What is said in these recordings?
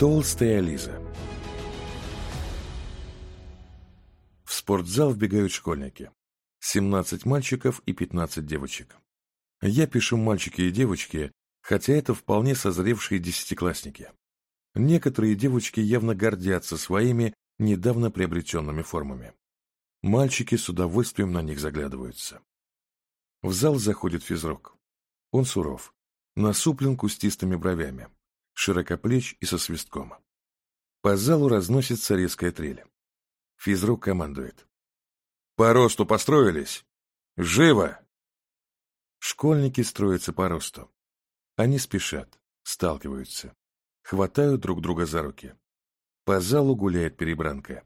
Толстая Лиза. В спортзал вбегают школьники. 17 мальчиков и 15 девочек. Я пишу мальчики и девочки, хотя это вполне созревшие десятиклассники. Некоторые девочки явно гордятся своими недавно приобретенными формами. Мальчики с удовольствием на них заглядываются. В зал заходит физрук. Он суров, насуплен кустистыми бровями широкоплеч и со свистком. По залу разносится резкая трель. Физрук командует. «По росту построились! Живо!» Школьники строятся по росту. Они спешат, сталкиваются, хватают друг друга за руки. По залу гуляет перебранка.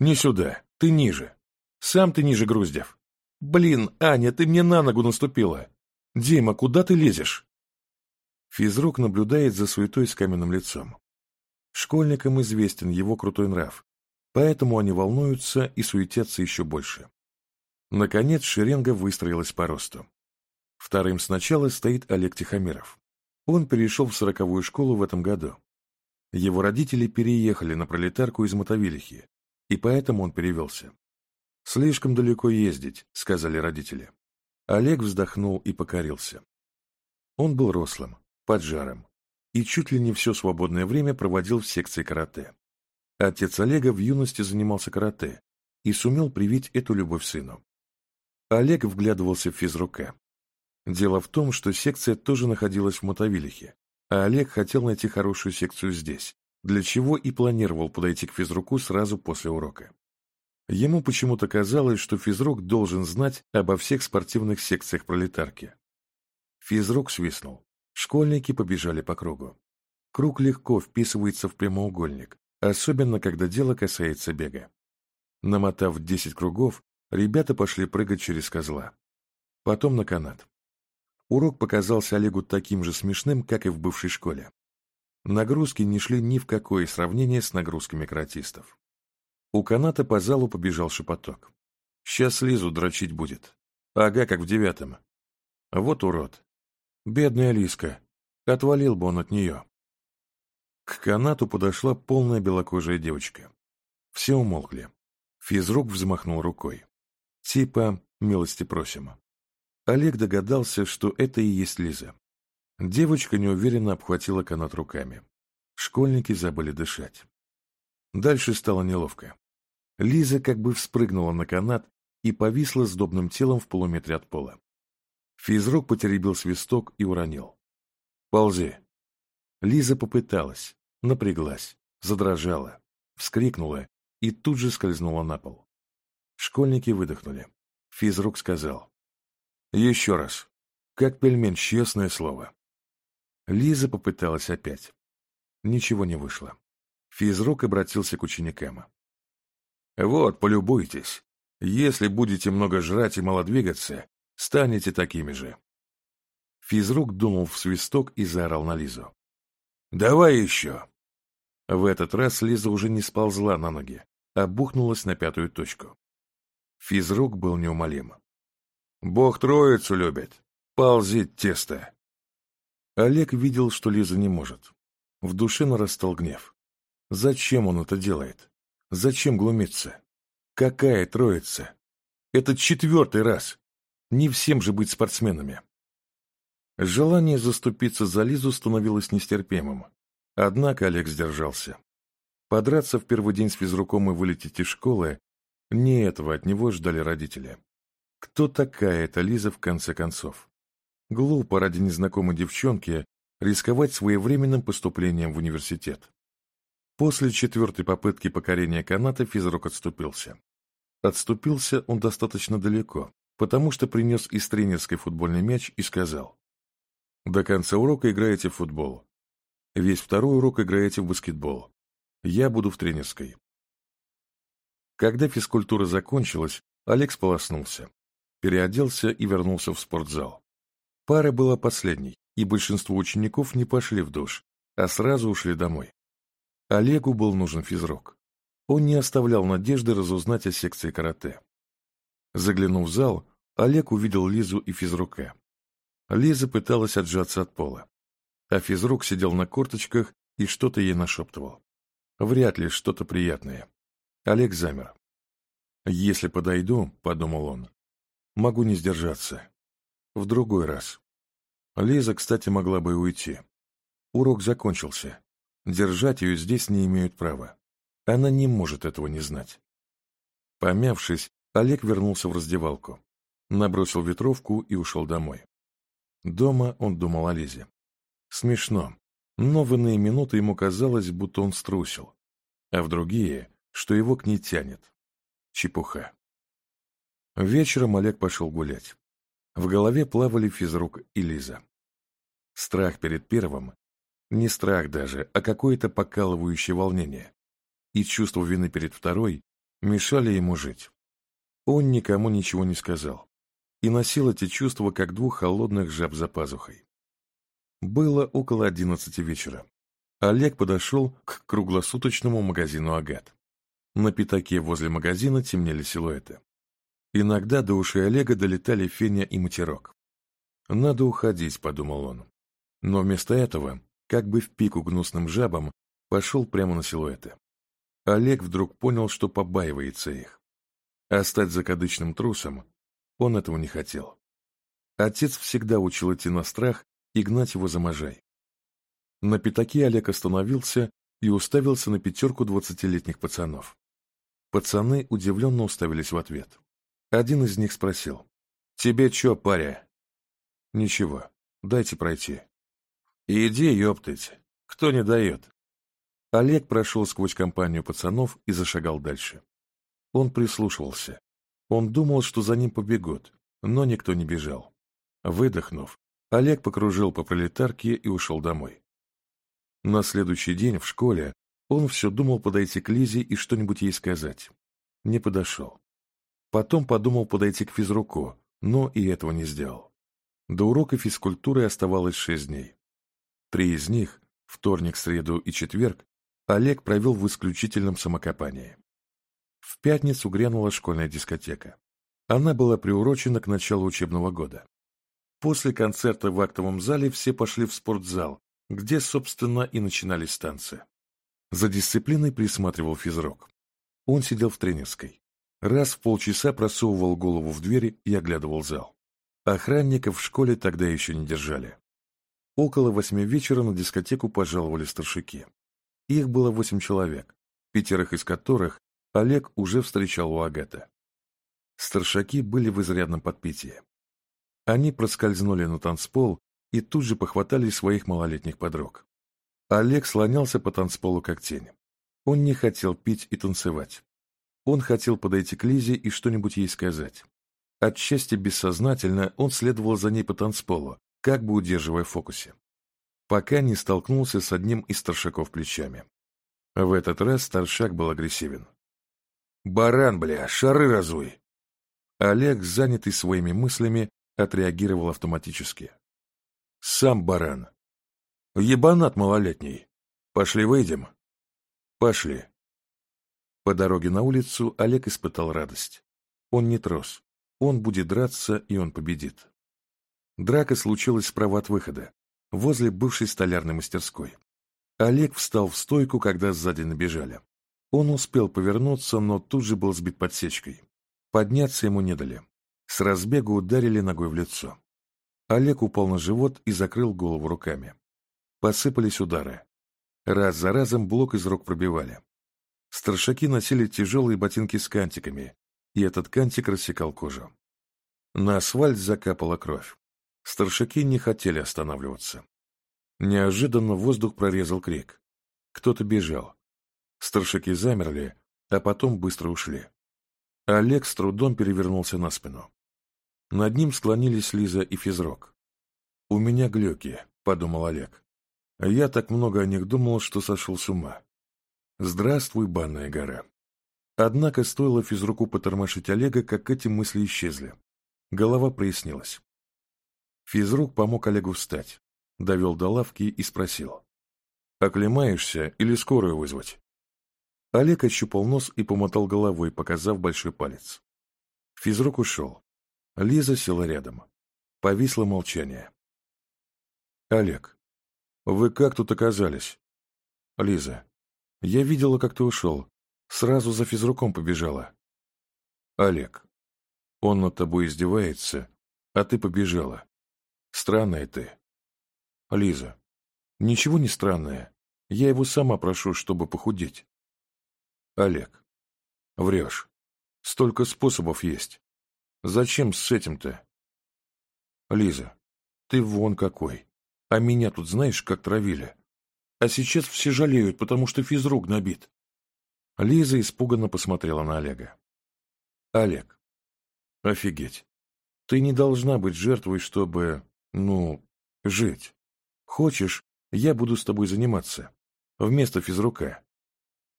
«Не сюда, ты ниже. Сам ты ниже, Груздев. Блин, Аня, ты мне на ногу наступила. Дима, куда ты лезешь?» Физрук наблюдает за суетой с каменным лицом. Школьникам известен его крутой нрав, поэтому они волнуются и суетятся еще больше. Наконец шеренга выстроилась по росту. Вторым сначала стоит Олег Тихомиров. Он перешел в сороковую школу в этом году. Его родители переехали на пролетарку из Мотовилихи, и поэтому он перевелся. «Слишком далеко ездить», — сказали родители. Олег вздохнул и покорился. Он был рослым, под жаром и чуть ли не все свободное время проводил в секции карате. Отец Олега в юности занимался карате и сумел привить эту любовь сыну. Олег вглядывался в физрука. Дело в том, что секция тоже находилась в Мотовилихе, а Олег хотел найти хорошую секцию здесь, для чего и планировал подойти к физруку сразу после урока. Ему почему-то казалось, что физрук должен знать обо всех спортивных секциях пролетарки. Физрук свистнул. Школьники побежали по кругу. Круг легко вписывается в прямоугольник, особенно когда дело касается бега. Намотав 10 кругов, ребята пошли прыгать через козла. Потом на канат. Урок показался Олегу таким же смешным, как и в бывшей школе. Нагрузки не шли ни в какое сравнение с нагрузками каратистов. У каната по залу побежал шепоток. «Сейчас Лизу дрочить будет. Ага, как в девятом. Вот урод. Бедная Лиска. Отвалил бы он от нее. К канату подошла полная белокожая девочка. Все умолкли. Физрук взмахнул рукой. Типа «милости просимо». Олег догадался, что это и есть Лиза. Девочка неуверенно обхватила канат руками. Школьники забыли дышать. Дальше стало неловко. Лиза как бы вспрыгнула на канат и повисла сдобным телом в полуметре от пола. Физрук потеребил свисток и уронил. «Ползи!» Лиза попыталась, напряглась, задрожала, вскрикнула и тут же скользнула на пол. Школьники выдохнули. Физрук сказал. «Еще раз. Как пельмень, честное слово». Лиза попыталась опять. Ничего не вышло. Физрук обратился к ученикам. «Вот, полюбуйтесь. Если будете много жрать и мало двигаться, станете такими же. Физрук думал в свисток и заорал на Лизу. «Давай еще!» В этот раз Лиза уже не сползла на ноги, а бухнулась на пятую точку. Физрук был неумолим. «Бог троицу любит! Ползит тесто!» Олег видел, что Лиза не может. В душе нарастал гнев. Зачем он это делает? Зачем глумиться? Какая троица? Это четвертый раз. Не всем же быть спортсменами. Желание заступиться за Лизу становилось нестерпимым. Однако Олег сдержался. Подраться в первый день с физруком и вылететь из школы – не этого от него ждали родители. Кто такая эта Лиза в конце концов? Глупо ради незнакомой девчонки рисковать своевременным поступлением в университет. После четвертой попытки покорения каната физрук отступился. Отступился он достаточно далеко, потому что принес из тренерской футбольный мяч и сказал. До конца урока играете в футбол. Весь второй урок играете в баскетбол. Я буду в тренерской. Когда физкультура закончилась, Олег сполоснулся, переоделся и вернулся в спортзал. Пара была последней, и большинство учеников не пошли в душ, а сразу ушли домой. Олегу был нужен физрок, Он не оставлял надежды разузнать о секции карате. Заглянув в зал, Олег увидел Лизу и физрука. Лиза пыталась отжаться от пола, а физрук сидел на корточках и что-то ей нашептывал. Вряд ли что-то приятное. Олег замер. «Если подойду», — подумал он, — «могу не сдержаться. В другой раз». Лиза, кстати, могла бы уйти. Урок закончился. Держать ее здесь не имеют права. Она не может этого не знать. Помявшись, Олег вернулся в раздевалку, набросил ветровку и ушел домой. Дома он думал о Лизе. Смешно, но в иные минуты ему казалось, будто он струсил, а в другие, что его к ней тянет. Чепуха. Вечером Олег пошел гулять. В голове плавали физрук и Лиза. Страх перед первым, не страх даже, а какое-то покалывающее волнение, и чувство вины перед второй мешали ему жить. Он никому ничего не сказал и носил эти чувства, как двух холодных жаб за пазухой. Было около одиннадцати вечера. Олег подошел к круглосуточному магазину «Агат». На пятаке возле магазина темнели силуэты. Иногда до ушей Олега долетали феня и матерок. «Надо уходить», — подумал он. Но вместо этого, как бы в пику гнусным жабам, пошел прямо на силуэты. Олег вдруг понял, что побаивается их а стать закадычным трусом он этого не хотел. Отец всегда учил идти на страх и гнать его за можай. На пятаке Олег остановился и уставился на пятерку двадцатилетних пацанов. Пацаны удивленно уставились в ответ. Один из них спросил. «Тебе чё, паря?» «Ничего, дайте пройти». «Иди, ёптыть, кто не дает?» Олег прошел сквозь компанию пацанов и зашагал дальше. Он прислушивался. Он думал, что за ним побегут, но никто не бежал. Выдохнув, Олег покружил по пролетарке и ушел домой. На следующий день в школе он все думал подойти к Лизе и что-нибудь ей сказать. Не подошел. Потом подумал подойти к физруку, но и этого не сделал. До урока физкультуры оставалось шесть дней. Три из них, вторник, среду и четверг, Олег провел в исключительном самокопании. В пятницу грянула школьная дискотека. Она была приурочена к началу учебного года. После концерта в актовом зале все пошли в спортзал, где, собственно, и начинались танцы. За дисциплиной присматривал физрук. Он сидел в тренерской. Раз в полчаса просовывал голову в двери и оглядывал зал. Охранников в школе тогда еще не держали. Около восьми вечера на дискотеку пожаловали старшики. Их было восемь человек, пятерых из которых Олег уже встречал у Агата. Старшаки были в изрядном подпитии. Они проскользнули на танцпол и тут же похватали своих малолетних подруг. Олег слонялся по танцполу как тень. Он не хотел пить и танцевать. Он хотел подойти к Лизе и что-нибудь ей сказать. Отчасти бессознательно он следовал за ней по танцполу, как бы удерживая в фокусе. Пока не столкнулся с одним из старшаков плечами. В этот раз старшак был агрессивен. Баран, бля, шары разуй!» Олег, занятый своими мыслями, отреагировал автоматически. «Сам баран. Ебанат малолетний. Пошли выйдем». «Пошли». По дороге на улицу Олег испытал радость. Он не трос. Он будет драться, и он победит. Драка случилась справа от выхода, возле бывшей столярной мастерской. Олег встал в стойку, когда сзади набежали. Он успел повернуться, но тут же был сбит подсечкой. Подняться ему не дали. С разбегу ударили ногой в лицо. Олег упал на живот и закрыл голову руками. Посыпались удары. Раз за разом блок из рук пробивали. Старшаки носили тяжелые ботинки с кантиками, и этот кантик рассекал кожу. На асфальт закапала кровь. Старшаки не хотели останавливаться. Неожиданно воздух прорезал крик. Кто-то бежал. Старшики замерли, а потом быстро ушли. Олег с трудом перевернулся на спину. Над ним склонились Лиза и физрок. «У меня глюки», — подумал Олег. «А «Я так много о них думал, что сошел с ума. Здравствуй, банная гора». Однако стоило физруку потормошить Олега, как эти мысли исчезли. Голова прояснилась. Физрук помог Олегу встать, довел до лавки и спросил. «Оклемаешься или скорую вызвать?» Олег ощупал нос и помотал головой, показав большой палец. Физрук ушел. Лиза села рядом. Повисло молчание. «Олег, вы как тут оказались?» «Лиза, я видела, как ты ушел. Сразу за физруком побежала». «Олег, он над тобой издевается, а ты побежала. Странная ты». «Лиза, ничего не странное. Я его сама прошу, чтобы похудеть». Олег. Врешь. Столько способов есть. Зачем с этим-то? Лиза. Ты вон какой. А меня тут знаешь, как травили. А сейчас все жалеют, потому что физрук набит. Лиза испуганно посмотрела на Олега. Олег. Офигеть. Ты не должна быть жертвой, чтобы, ну, жить. Хочешь, я буду с тобой заниматься. Вместо физрука.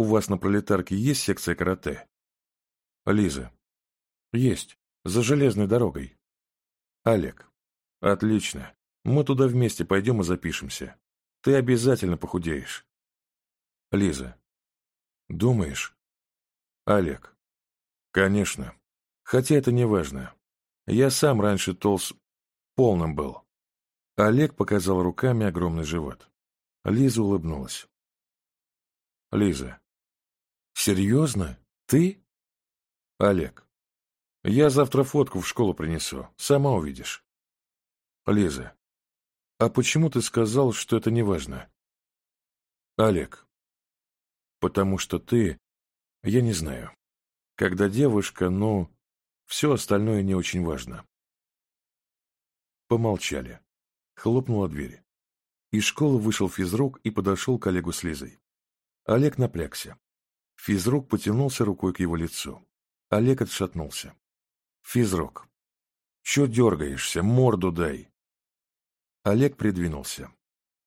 У вас на пролетарке есть секция карате? Лиза. Есть. За железной дорогой. Олег. Отлично. Мы туда вместе пойдем и запишемся. Ты обязательно похудеешь. Лиза. Думаешь? Олег. Конечно. Хотя это не важно. Я сам раньше толст... полным был. Олег показал руками огромный живот. Лиза улыбнулась. Лиза. Серьезно? Ты? Олег. Я завтра фотку в школу принесу. Сама увидишь. Лиза. А почему ты сказал, что это не важно? Олег. Потому что ты... Я не знаю. Когда девушка, ну... Все остальное не очень важно. Помолчали. Хлопнула дверь. Из школы вышел физрук и подошел к Олегу с Лизой. Олег напрягся. Физрук потянулся рукой к его лицу. Олег отшатнулся. «Физрук, чё дергаешься? Морду дай!» Олег придвинулся.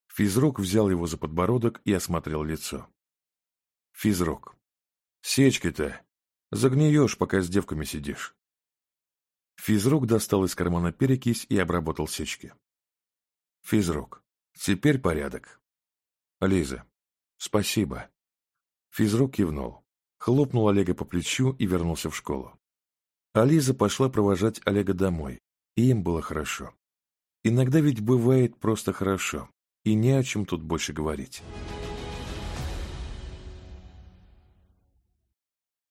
Физрук взял его за подбородок и осмотрел лицо. «Физрук, сечки-то! Загниешь, пока с девками сидишь!» Физрук достал из кармана перекись и обработал сечки. «Физрук, теперь порядок!» «Лиза, спасибо!» Физрук кивнул, хлопнул Олега по плечу и вернулся в школу. А пошла провожать Олега домой, и им было хорошо. Иногда ведь бывает просто хорошо, и не о чем тут больше говорить.